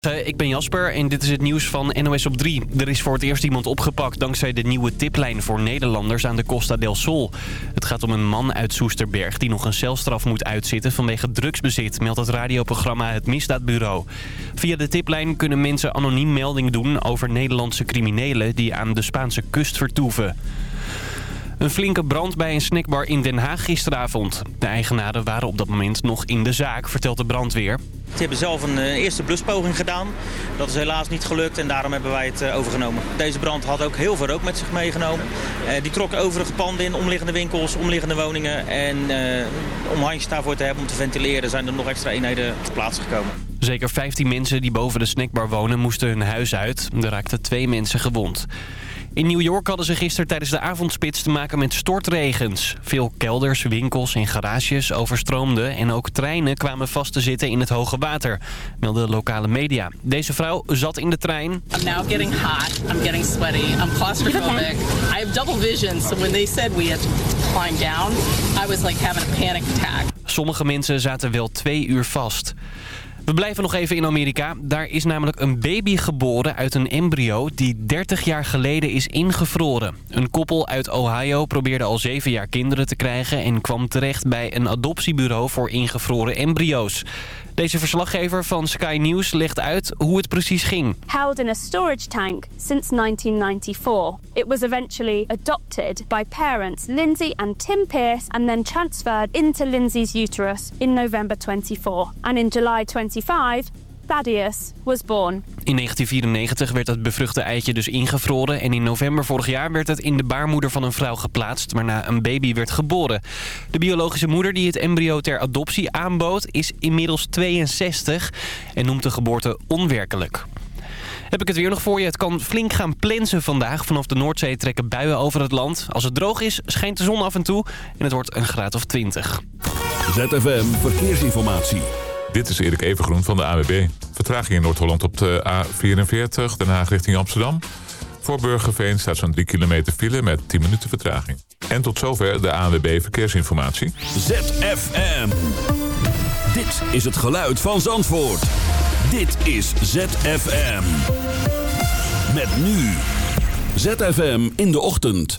Ik ben Jasper en dit is het nieuws van NOS op 3. Er is voor het eerst iemand opgepakt dankzij de nieuwe tiplijn voor Nederlanders aan de Costa del Sol. Het gaat om een man uit Soesterberg die nog een celstraf moet uitzitten vanwege drugsbezit, meldt het radioprogramma Het Misdaadbureau. Via de tiplijn kunnen mensen anoniem melding doen over Nederlandse criminelen die aan de Spaanse kust vertoeven. Een flinke brand bij een snackbar in Den Haag gisteravond. De eigenaren waren op dat moment nog in de zaak, vertelt de brandweer. Ze hebben zelf een uh, eerste bluspoging gedaan. Dat is helaas niet gelukt en daarom hebben wij het uh, overgenomen. Deze brand had ook heel veel rook met zich meegenomen. Uh, die trok overige panden in, omliggende winkels, omliggende woningen. En om handjes daarvoor te hebben om te ventileren zijn er nog extra eenheden ter plaatse gekomen. Zeker 15 mensen die boven de snackbar wonen moesten hun huis uit. Er raakten twee mensen gewond. In New York hadden ze gisteren tijdens de avondspits te maken met stortregens. Veel kelders, winkels en garages overstroomden en ook treinen kwamen vast te zitten in het hoge water, melden lokale media. Deze vrouw zat in de trein. I'm now getting hot, I'm getting sweaty, I'm claustrophobic. I have double vision, so when they said we had to climb down, I was like having a panic attack. Sommige mensen zaten wel twee uur vast. We blijven nog even in Amerika. Daar is namelijk een baby geboren uit een embryo die 30 jaar geleden is ingevroren. Een koppel uit Ohio probeerde al 7 jaar kinderen te krijgen... en kwam terecht bij een adoptiebureau voor ingevroren embryo's. Deze verslaggever van Sky News legt uit hoe het precies ging. Held in a storage tank since 1994. It was eventually adopted by parents Lindsay and Tim Pierce and then transferred into Lindsay's uterus in November 24. And in July 25 Thaddeus was born. In 1994 werd het bevruchte eitje dus ingevroren... en in november vorig jaar werd het in de baarmoeder van een vrouw geplaatst... waarna een baby werd geboren. De biologische moeder die het embryo ter adoptie aanbood... is inmiddels 62 en noemt de geboorte onwerkelijk. Heb ik het weer nog voor je. Het kan flink gaan plensen vandaag. Vanaf de Noordzee trekken buien over het land. Als het droog is, schijnt de zon af en toe. En het wordt een graad of 20. ZFM Verkeersinformatie. Dit is Erik Evengroen van de AWB. Vertraging in Noord-Holland op de A44, Den Haag richting Amsterdam. Voor Burgerveen staat zo'n 3 kilometer file met 10 minuten vertraging. En tot zover de AWB Verkeersinformatie. ZFM. Dit is het geluid van Zandvoort. Dit is ZFM. Met nu. ZFM in de ochtend.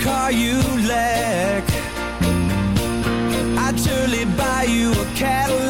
Car you lack, I'd surely buy you a Cadillac.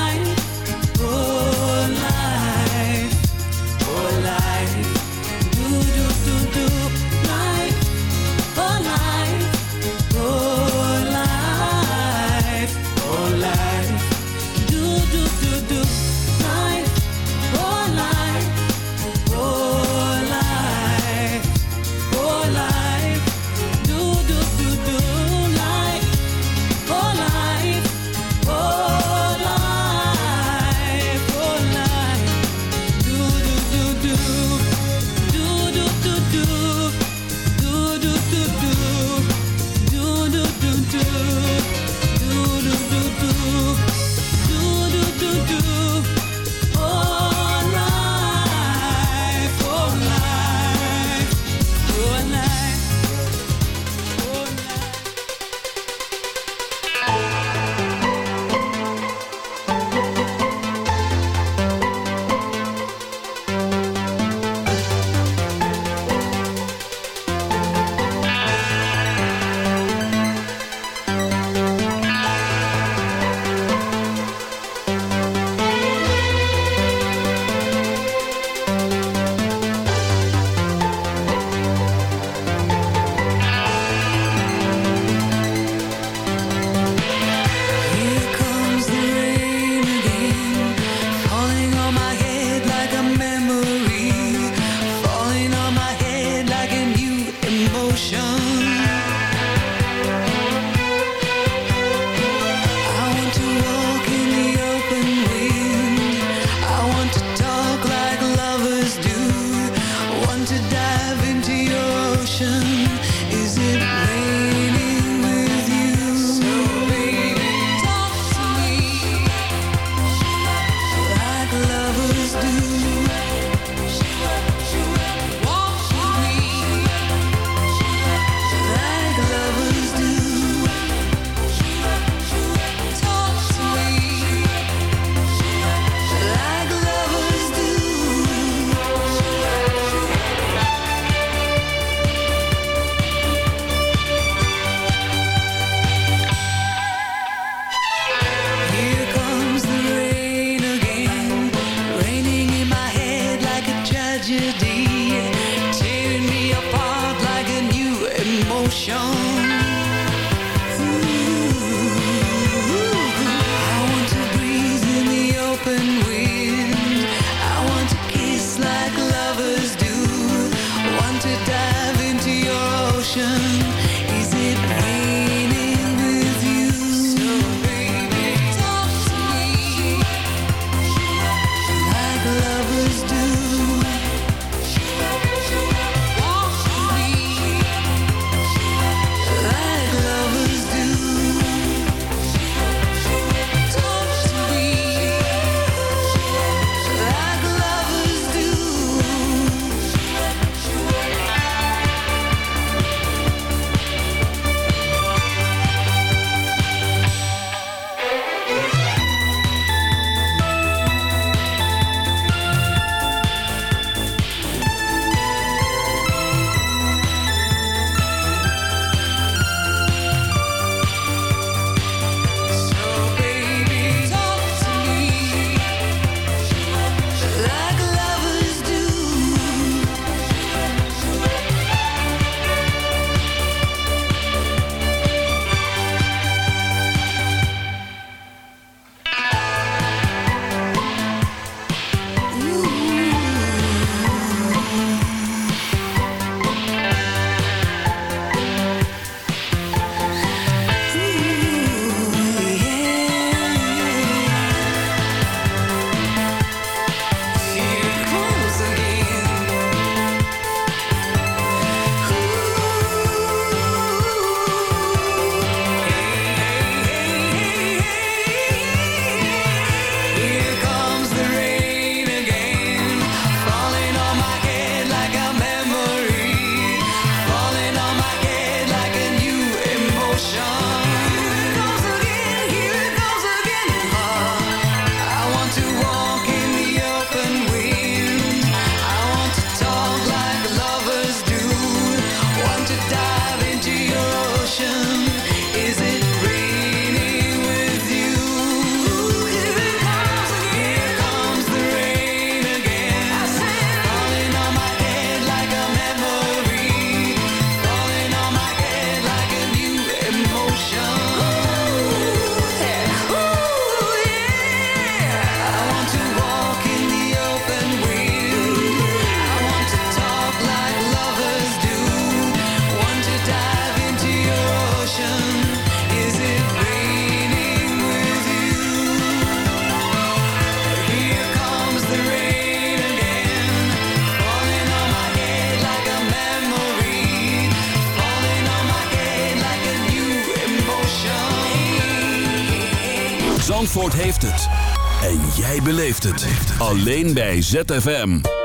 Alleen bij ZFM.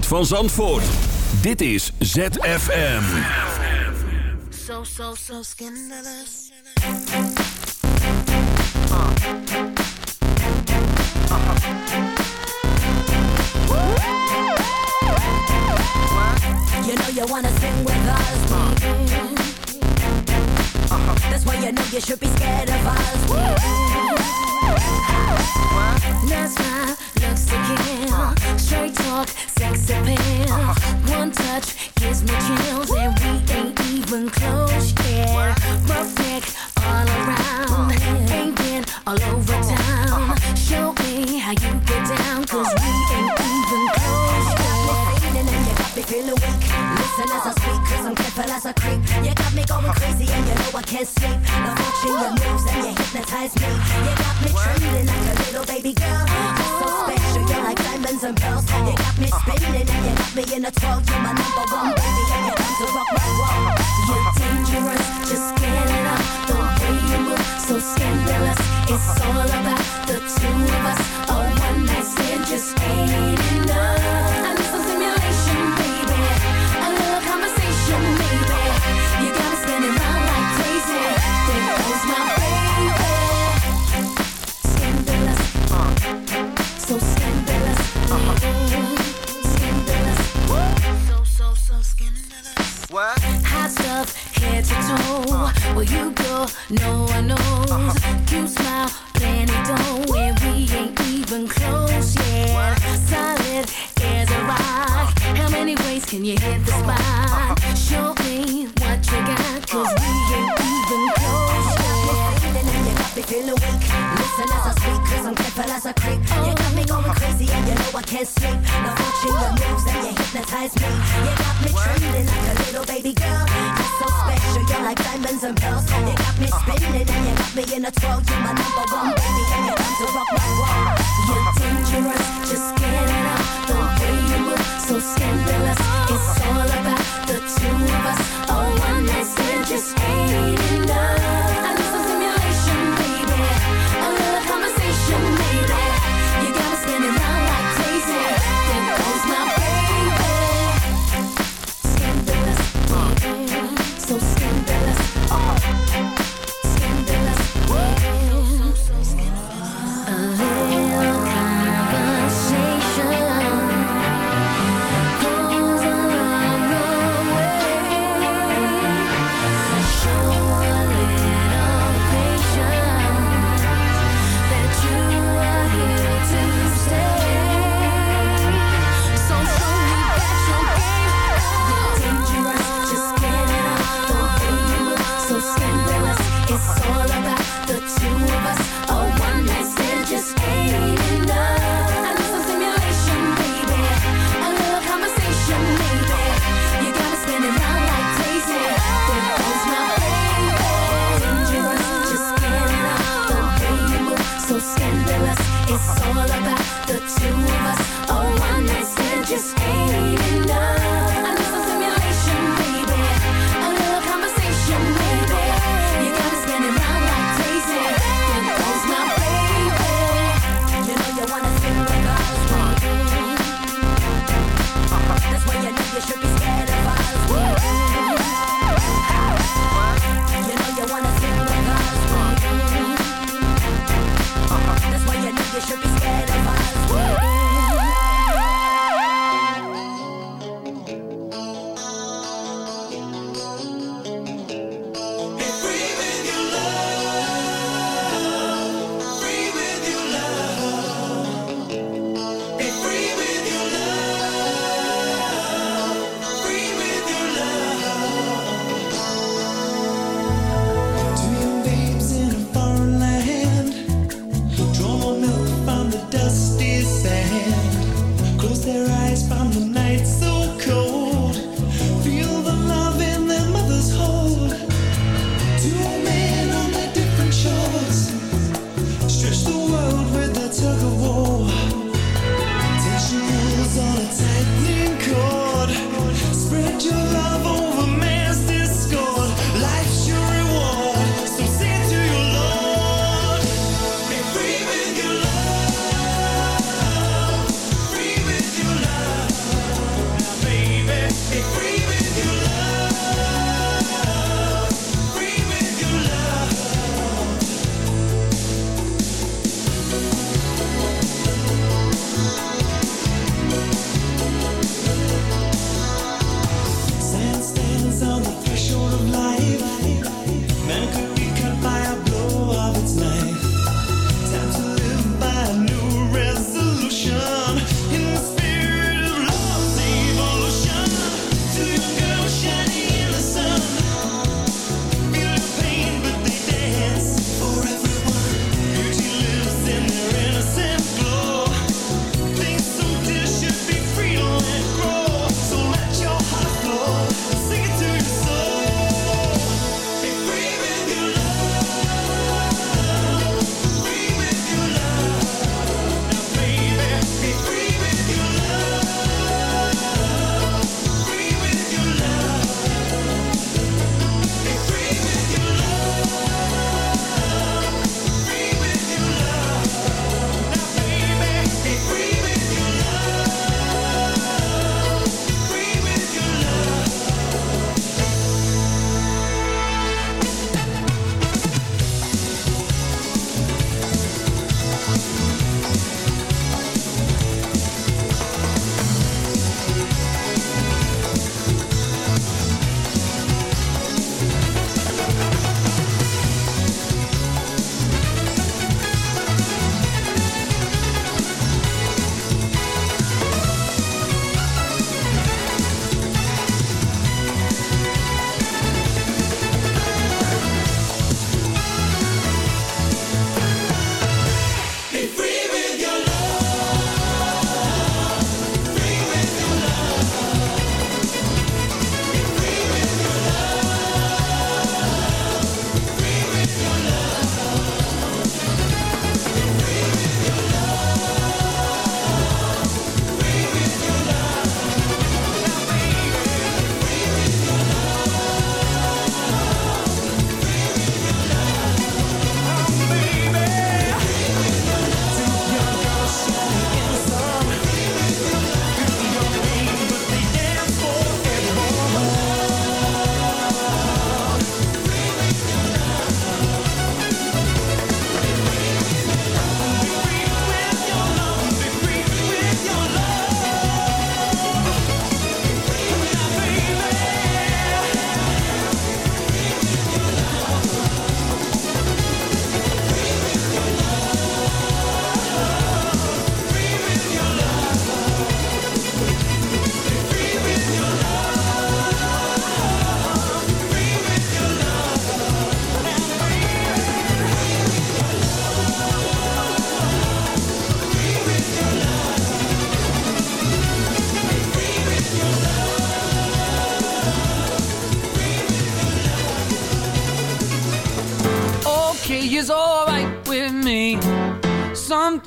geluid van Zandvoort. Dit is ZFM. So, so, so scandalous.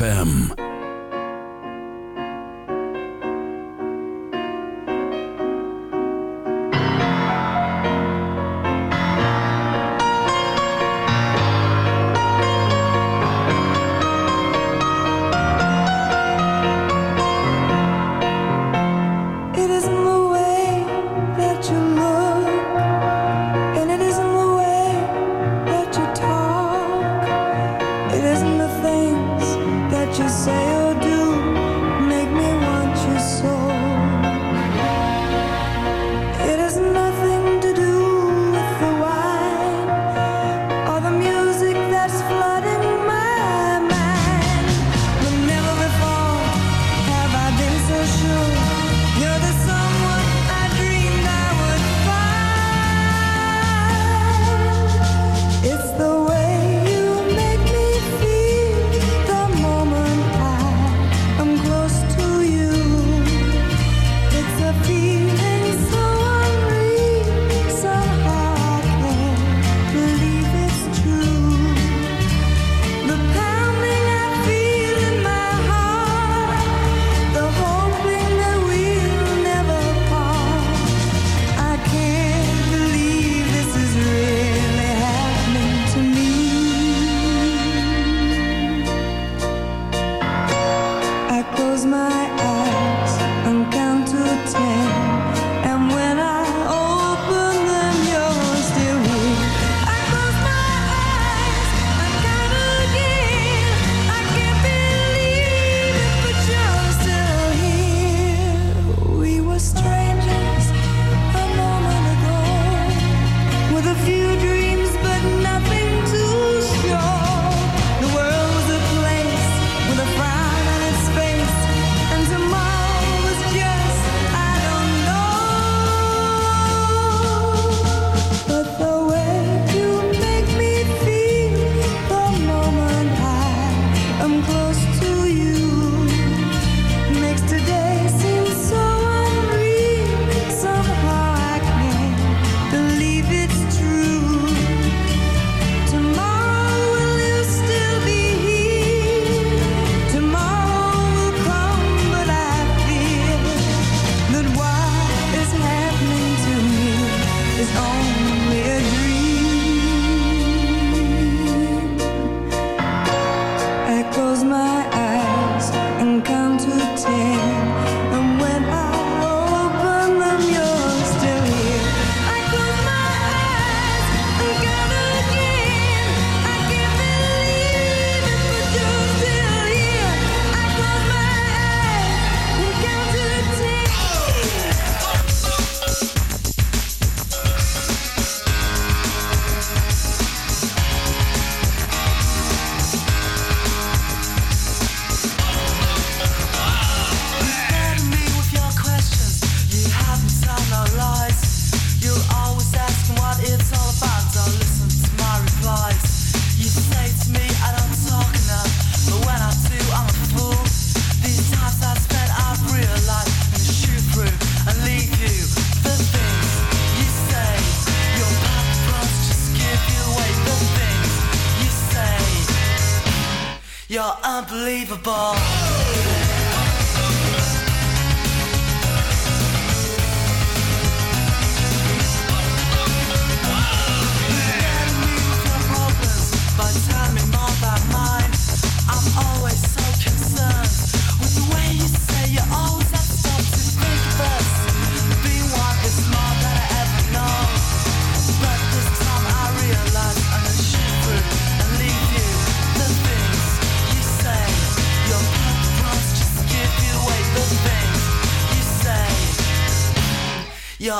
ZFM.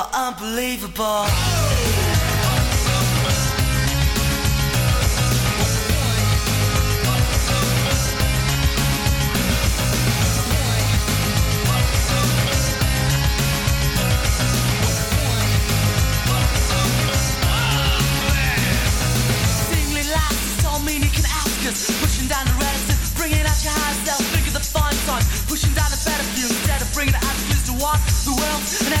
you're unbelievable. Pushing down the bringing out your think of the fine. Pushing down the better view, instead of bringing it out, to walk the world.